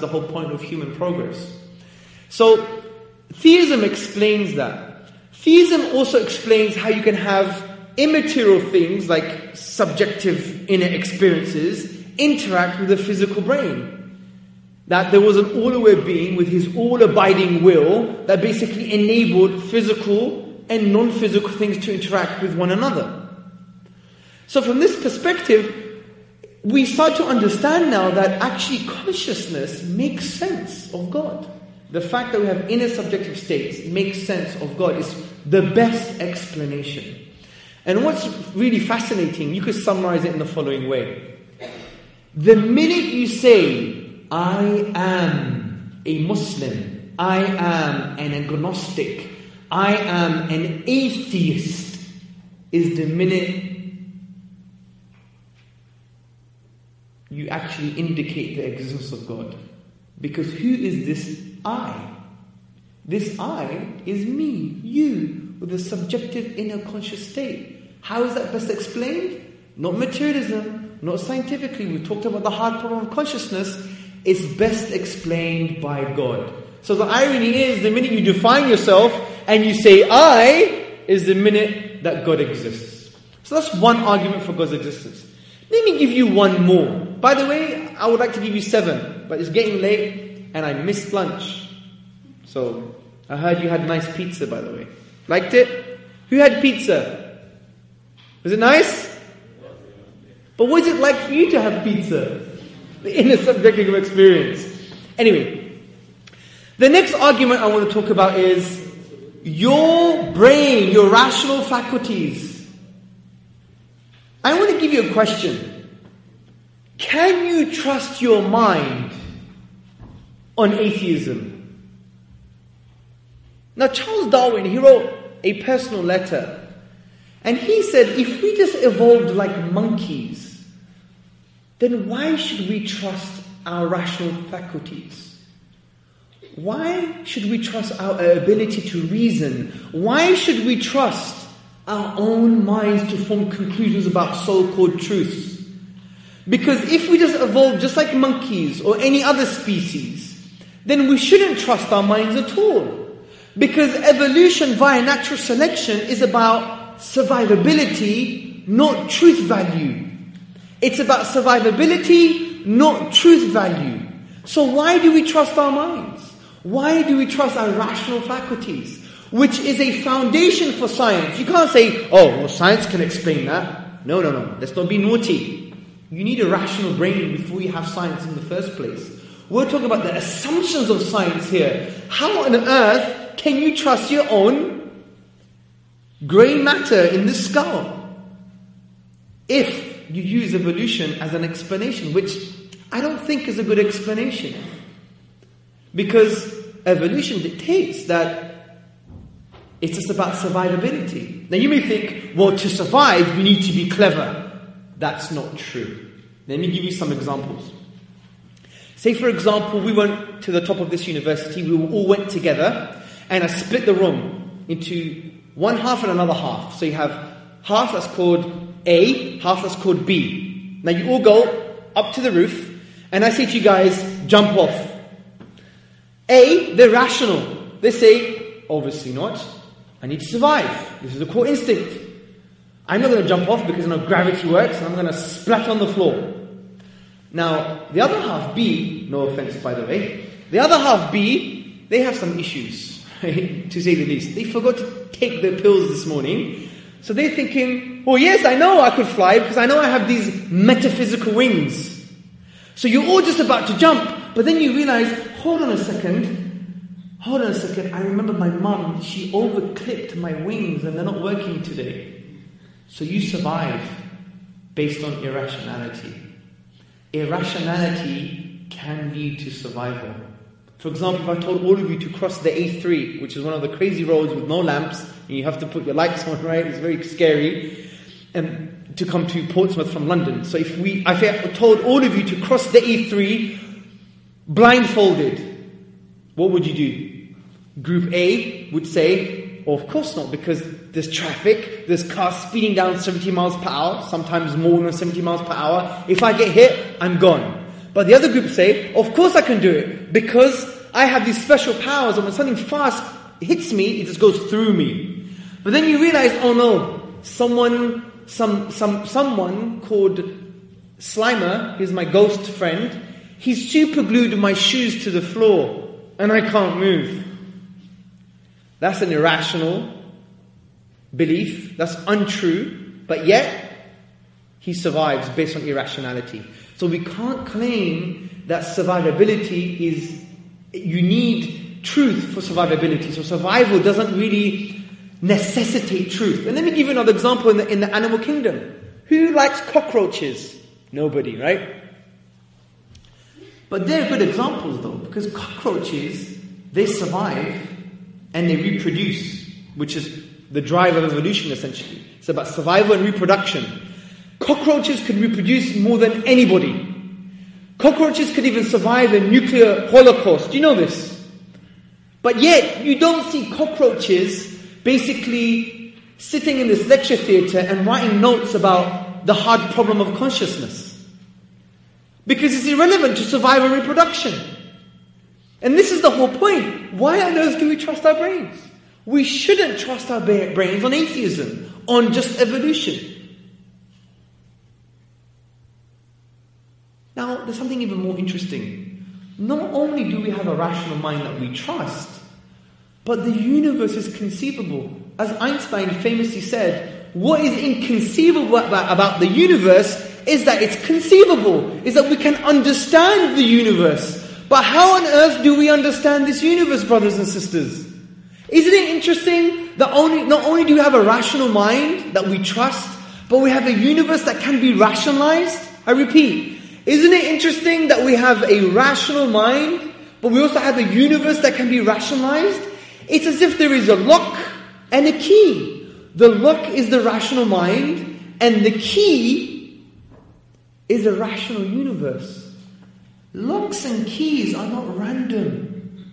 the whole point of human progress. So, theism explains that. Theism also explains how you can have immaterial things like subjective inner experiences interact with the physical brain. That there was an all aware being with his all abiding will that basically enabled physical and non physical things to interact with one another. So, from this perspective, we start to understand now that actually consciousness makes sense of God. The fact that we have inner subjective states makes sense of God is the best explanation. And what's really fascinating, you could summarize it in the following way. The minute you say, I am a Muslim, I am an agnostic, I am an atheist, is the minute you actually indicate the existence of God. Because who is this I? This I is me, you, with a subjective inner conscious state. How is that best explained? Not materialism, not scientifically. We talked about the hard problem of consciousness. It's best explained by God. So the irony is the minute you define yourself and you say I is the minute that God exists. So that's one argument for God's existence. Let me give you one more. By the way, I would like to give you seven, but it's getting late and I missed lunch. So, I heard you had nice pizza, by the way. Liked it? Who had pizza? Was it nice? But what is it like for you to have pizza? The inner subjective experience. Anyway, the next argument I want to talk about is your brain, your rational faculties I want to give you a question. Can you trust your mind on atheism? Now, Charles Darwin, he wrote a personal letter, and he said, if we just evolved like monkeys, then why should we trust our rational faculties? Why should we trust our ability to reason? Why should we trust our own minds to form conclusions about so called truths. Because if we just evolve just like monkeys or any other species, then we shouldn't trust our minds at all. Because evolution via natural selection is about survivability, not truth value. It's about survivability, not truth value. So why do we trust our minds? Why do we trust our rational faculties? which is a foundation for science. You can't say, oh, well, science can explain that. No, no, no. Let's not be naughty. You need a rational brain before you have science in the first place. We're talking about the assumptions of science here. How on earth can you trust your own grey matter in the skull? If you use evolution as an explanation, which I don't think is a good explanation. Because evolution dictates that it's just about survivability. Now you may think, well, to survive, you need to be clever. That's not true. Let me give you some examples. Say, for example, we went to the top of this university, we all went together, and I split the room into one half and another half. So you have half that's called A, half that's called B. Now you all go up to the roof, and I say to you guys, jump off. A, they're rational. They say, obviously not. I need to survive. This is a core instinct. I'm not going to jump off because I know gravity works and I'm going to splat on the floor. Now, the other half B, no offense by the way, the other half B, they have some issues, to say the least. They forgot to take their pills this morning. So they're thinking, well, yes, I know I could fly because I know I have these metaphysical wings. So you're all just about to jump, but then you realize, hold on a second, Hold on a second, I remember my mom, she overclipped my wings and they're not working today. So you survive based on irrationality. Irrationality can lead to survival. For example, if I told all of you to cross the A3, which is one of the crazy roads with no lamps, and you have to put your lights on, right? It's very scary. And to come to Portsmouth from London. So if we, if I told all of you to cross the A3 blindfolded, what would you do? Group A would say, of course not, because there's traffic, there's cars speeding down 70 miles per hour, sometimes more than 70 miles per hour. If I get hit, I'm gone. But the other group say, of course I can do it because I have these special powers and when something fast hits me, it just goes through me. But then you realize, oh no, someone, some, some, someone called Slimer, he's my ghost friend, he's super glued my shoes to the floor and I can't move. That's an irrational belief, that's untrue, but yet he survives based on irrationality. So we can't claim that survivability is, you need truth for survivability. So survival doesn't really necessitate truth. And let me give you another example in the, in the animal kingdom. Who likes cockroaches? Nobody, right? But they're good examples though, because cockroaches, they survive and they reproduce, which is the drive of evolution essentially. It's about survival and reproduction. Cockroaches can reproduce more than anybody. Cockroaches could even survive a nuclear holocaust. Do you know this? But yet, you don't see cockroaches basically sitting in this lecture theatre and writing notes about the hard problem of consciousness. Because it's irrelevant to survival and reproduction. And this is the whole point. Why on earth do we trust our brains? We shouldn't trust our brains on atheism, on just evolution. Now, there's something even more interesting. Not only do we have a rational mind that we trust, but the universe is conceivable. As Einstein famously said, what is inconceivable about, the universe is that it's conceivable, is that we can understand the universe. But how on earth do we understand this universe, brothers and sisters? Isn't it interesting that only, not only do we have a rational mind that we trust, but we have a universe that can be rationalized? I repeat, isn't it interesting that we have a rational mind, but we also have a universe that can be rationalized? It's as if there is a lock and a key. The lock is the rational mind, and the key is a rational universe. Locks and keys are not random,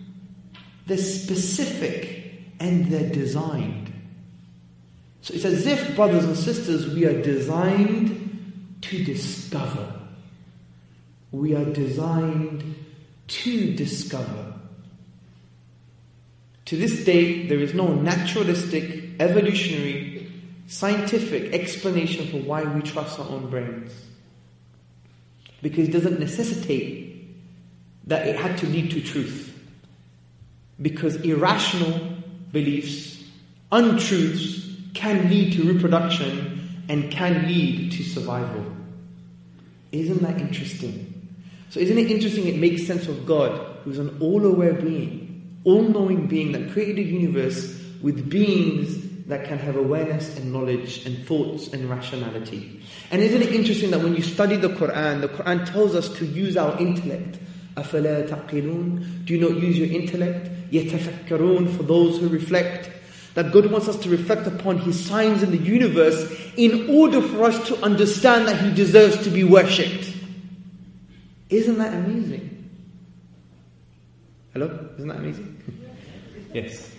they're specific and they're designed. So it's as if, brothers and sisters, we are designed to discover we are designed to discover. To this day, there is no naturalistic, evolutionary, scientific explanation for why we trust our own brains. Because it doesn't necessitate that it had to lead to truth. Because irrational beliefs, untruths, can lead to reproduction and can lead to survival. Isn't that interesting? So isn't it interesting? It makes sense of God, who's an all-aware being, all-knowing being that created a universe with beings that can have awareness and knowledge and thoughts and rationality. And isn't it interesting that when you study the Quran, the Quran tells us to use our intellect. أَفَلَا تَعْقِلُونَ Do you not use your intellect? يَتَفَكَّرُونَ For those who reflect. That God wants us to reflect upon His signs in the universe in order for us to understand that He deserves to be worshipped. Isn't that amazing? Hello? Isn't that amazing? yes.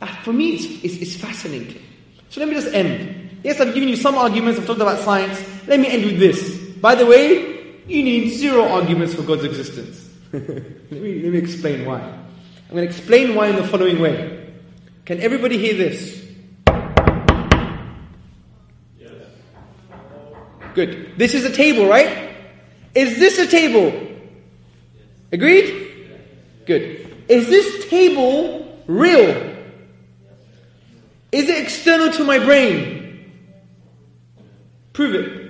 Ah, for me, it's, it's, it's fascinating. So let me just end. Yes, I've given you some arguments, I've talked about science. Let me end with this. By the way, you need zero arguments for God's existence. let, me, let me explain why. I'm going to explain why in the following way. Can everybody hear this? Yes. Good. This is a table, right? Is this a table? Agreed? Good. Is this table real? Is it external to my brain? Prove it.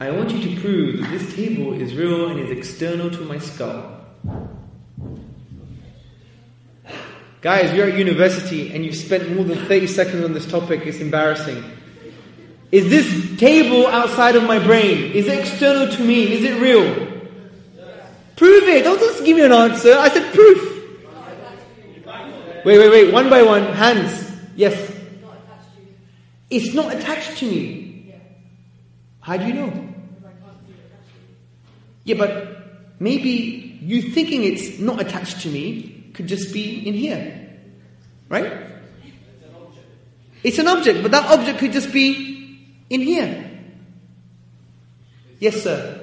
I want you to prove that this table is real and is external to my skull. Guys, you're at university and you've spent more than 30 seconds on this topic. It's embarrassing. Is this table outside of my brain? Is it external to me? Is it real? Prove it. Don't just give me an answer. I said proof. Wait, wait, wait. One by one. Hands. Yes. It's not attached to me. How do you know? Yeah, but maybe you thinking it's not attached to me could just be in here. Right? It's an object, but that object could just be in here. Yes, sir.